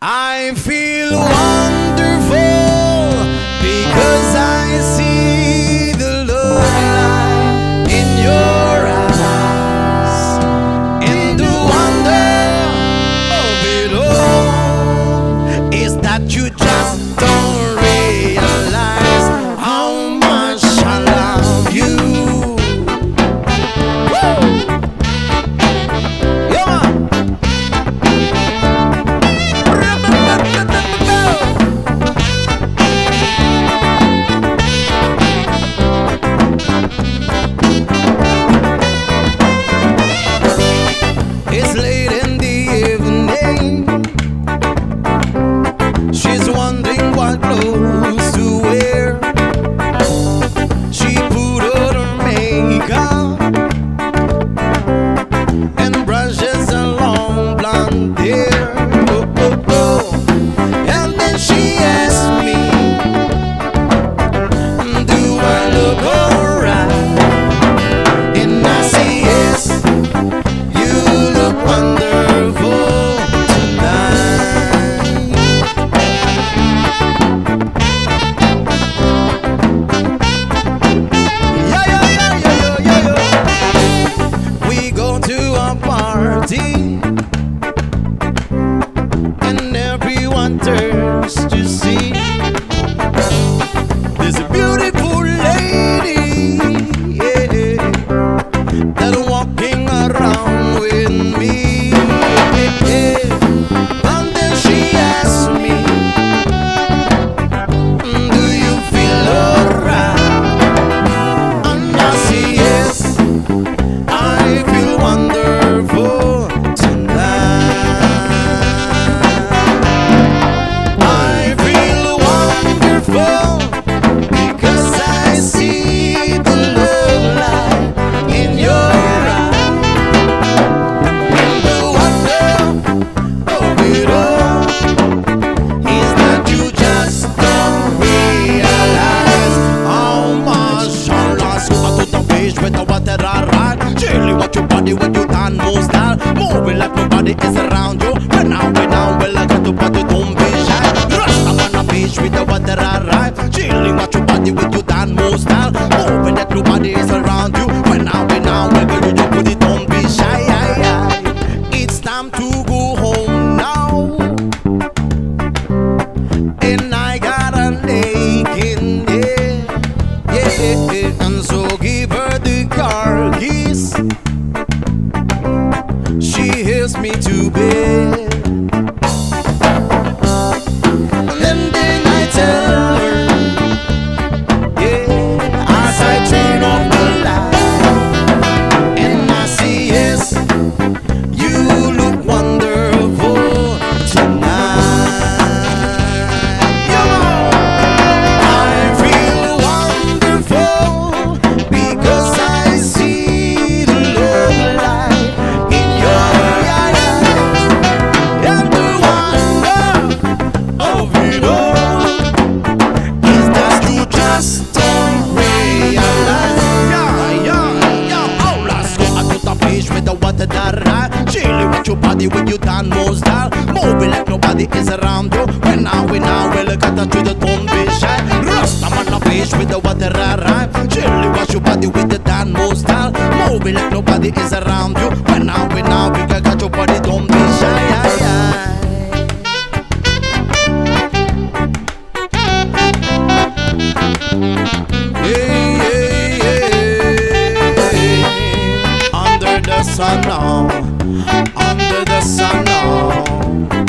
I feel wonderful because I see the love light in your eyes. And the wonder of it all is that you move style. Moving like nobody is around you. When now, when now, well I got to party, don't be shy. Eh? Rush up on the beach with the water I ride. Chilly your body when you dance move style. Moving like nobody is around you. When now, when now, well girl you just put it, don't be shy. Eh? It's time to go home now. And body when you dance more style. Moving like nobody is around you. When now, when now, well, got to the don't be shy. Rust, I'm on a beach with the water that right. Chilling with your body with the dance more style. Moving like nobody is around you. the sun now, under the sun now.